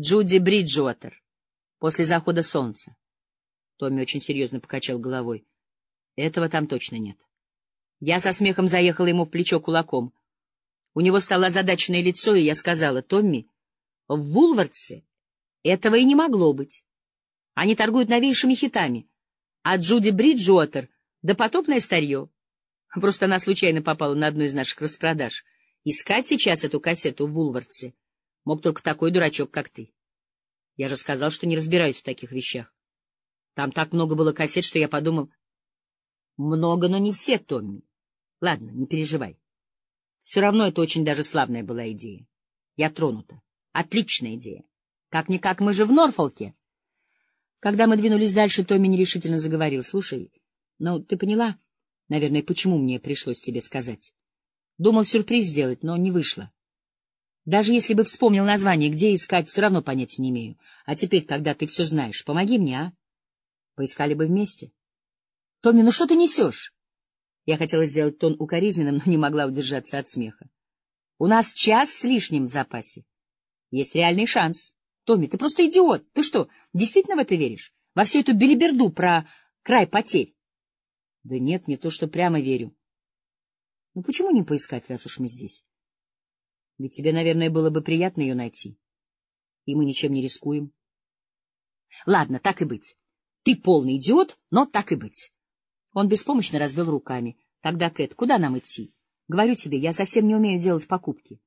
Джуди Бриджуотер. После захода солнца. Томми очень серьезно покачал головой. Этого там точно нет. Я со смехом заехала ему в плечо кулаком. У него стало озадаченное лицо, и я сказала, Томми, в Вулвардсе этого и не могло быть. Они торгуют новейшими хитами, а Джуди Бриджуотер — допотопное старье. Просто она случайно попала на одну из наших распродаж. Искать сейчас эту кассету в Вулвардсе мог только такой дурачок, как ты. Я же сказал, что не разбираюсь в таких вещах. Там так много было кассет, что я подумал... Много, но не все, Томми. Ладно, не переживай. Все равно это очень даже славная была идея. Я тронута. Отличная идея. Как-никак мы же в Норфолке. Когда мы двинулись дальше, Томми нерешительно заговорил. — Слушай, ну, ты поняла, наверное, почему мне пришлось тебе сказать? Думал сюрприз сделать, но не вышло. Даже если бы вспомнил название, где искать, все равно понятия не имею. А теперь, когда ты все знаешь, помоги мне, а? Поискали бы вместе. — Томми, ну что ты несешь? Я хотела сделать тон укоризненным, но не могла удержаться от смеха. — У нас час с лишним в запасе. Есть реальный шанс. Томми, ты просто идиот. Ты что, действительно в это веришь? Во всю эту белиберду про край потерь? Да нет, не то, что прямо верю. Ну почему не поискать, раз уж мы здесь? Ведь тебе, наверное, было бы приятно ее найти. И мы ничем не рискуем. Ладно, так и быть. Ты полный идиот, но так и быть. Он беспомощно развел руками. Тогда, Кэт, куда нам идти? Говорю тебе, я совсем не умею делать покупки.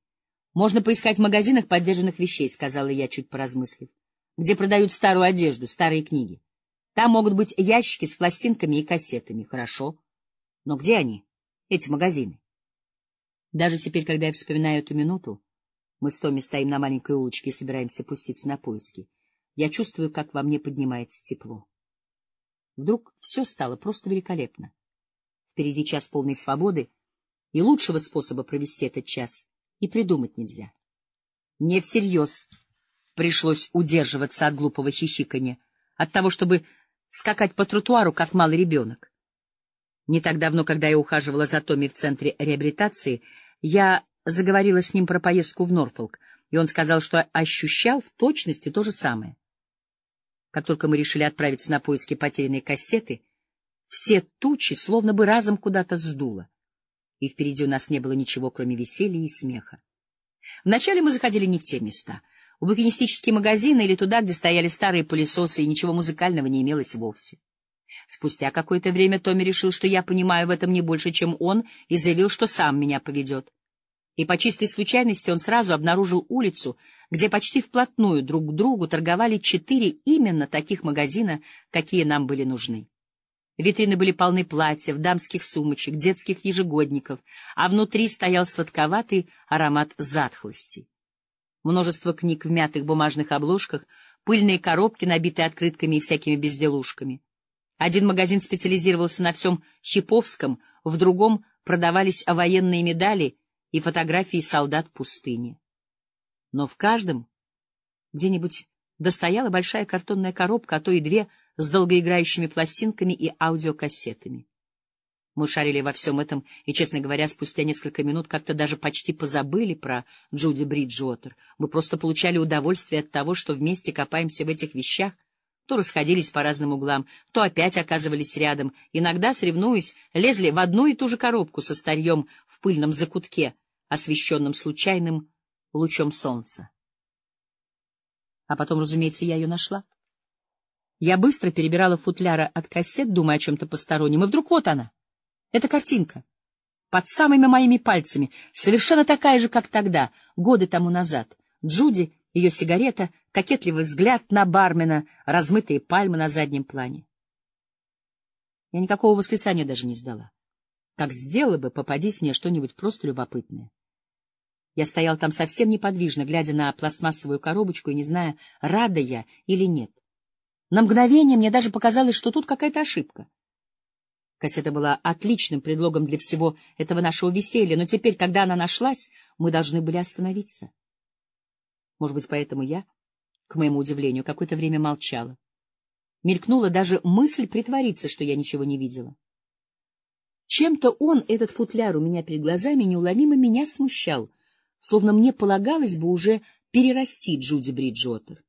Можно поискать в магазинах поддержанных вещей, сказала я, чуть поразмыслив, где продают старую одежду, старые книги. Там могут быть ящики с пластинками и кассетами, хорошо. Но где они, эти магазины? Даже теперь, когда я вспоминаю эту минуту, мы с Томми стоим на маленькой улочке и собираемся пуститься на поиски, я чувствую, как во мне поднимается тепло. Вдруг все стало просто великолепно. Впереди час полной свободы, и лучшего способа провести этот час и придумать нельзя. Мне всерьез пришлось удерживаться от глупого хихиканья, от того, чтобы скакать по тротуару, как малый ребенок. Не так давно, когда я ухаживала за Томми в центре реабилитации, я заговорила с ним про поездку в Норфолк, и он сказал, что ощущал в точности то же самое. Как только мы решили отправиться на поиски потерянной кассеты, все тучи словно бы разом куда-то сдуло и впереди у нас не было ничего, кроме веселья и смеха. Вначале мы заходили не в те места, в букинистические магазины или туда, где стояли старые пылесосы, и ничего музыкального не имелось вовсе. Спустя какое-то время Томми решил, что я понимаю в этом не больше, чем он, и заявил, что сам меня поведет. И по чистой случайности он сразу обнаружил улицу, где почти вплотную друг к другу торговали четыре именно таких магазина, какие нам были нужны. Витрины были полны платьев, дамских сумочек, детских ежегодников, а внутри стоял сладковатый аромат затхлости. Множество книг в мятых бумажных обложках, пыльные коробки, набитые открытками и всякими безделушками. Один магазин специализировался на всем щиповском, в другом продавались военные медали и фотографии солдат пустыни. Но в каждом где-нибудь достояла большая картонная коробка, а то и две — с долгоиграющими пластинками и аудиокассетами. Мы шарили во всем этом, и, честно говоря, спустя несколько минут как-то даже почти позабыли про Джуди Бриджуотер. Мы просто получали удовольствие от того, что вместе копаемся в этих вещах, то расходились по разным углам, то опять оказывались рядом, иногда, соревнуясь, лезли в одну и ту же коробку со старьем в пыльном закутке, освещенном случайным лучом солнца. А потом, разумеется, я ее нашла. Я быстро перебирала футляра от кассет, думая о чем-то постороннем, и вдруг вот она. Эта картинка. Под самыми моими пальцами, совершенно такая же, как тогда, годы тому назад. Джуди, ее сигарета, кокетливый взгляд на бармена, размытые пальмы на заднем плане. Я никакого восклицания даже не сдала. Как сделала бы, попадись мне что-нибудь просто любопытное. Я стоял там совсем неподвижно, глядя на пластмассовую коробочку и не зная, рада я или нет. На мгновение мне даже показалось, что тут какая-то ошибка. Кассета была отличным предлогом для всего этого нашего веселья, но теперь, когда она нашлась, мы должны были остановиться. Может быть, поэтому я, к моему удивлению, какое-то время молчала. Мелькнула даже мысль притвориться, что я ничего не видела. Чем-то он, этот футляр у меня перед глазами, неуловимо меня смущал, словно мне полагалось бы уже перерасти Джуди Бриджуотер.